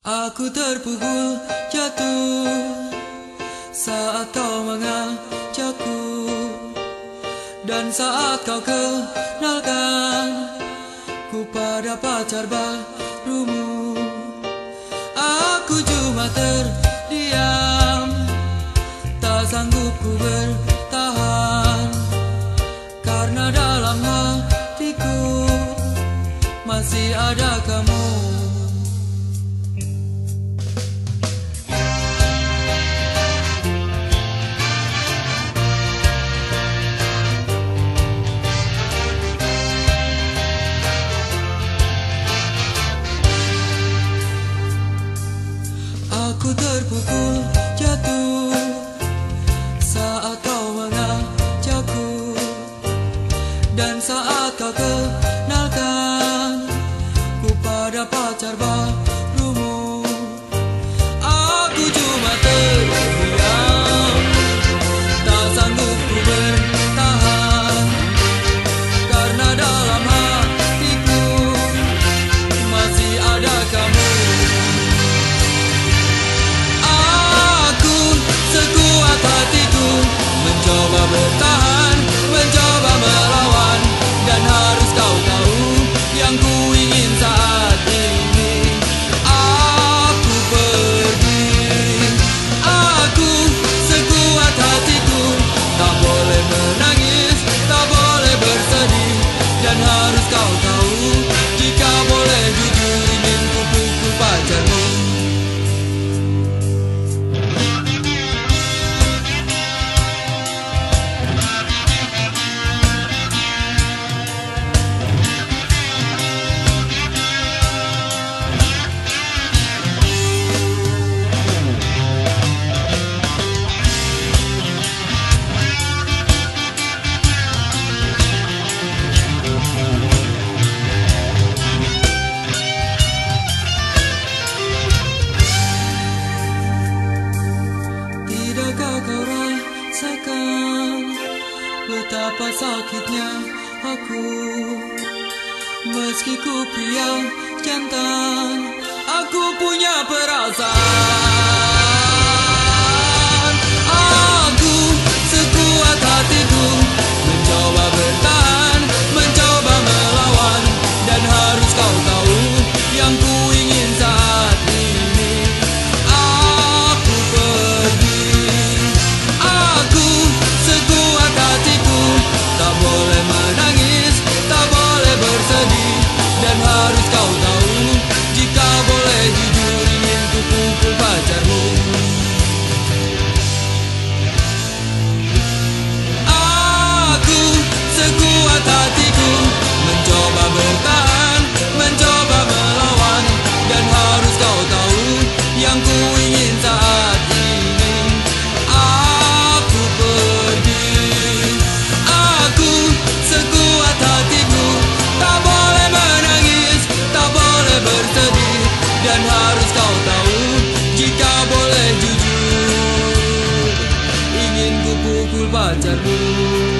Aku terpukul jatuh saat kau mengajakku dan saat kau kenalkan ku pada pacar barumu. Aku cuma terdiam tak sanggup ku bertahan karena dalam hatiku masih ada kamu. Aku terpukul jatuh. Saat kau mengajakku Dan saat kau betapa sakitnya aku. Meski ku pria jantan, aku punya perasaan. dan harus kau tahu Jika boleh jujur Ingin kupukul pacarmu.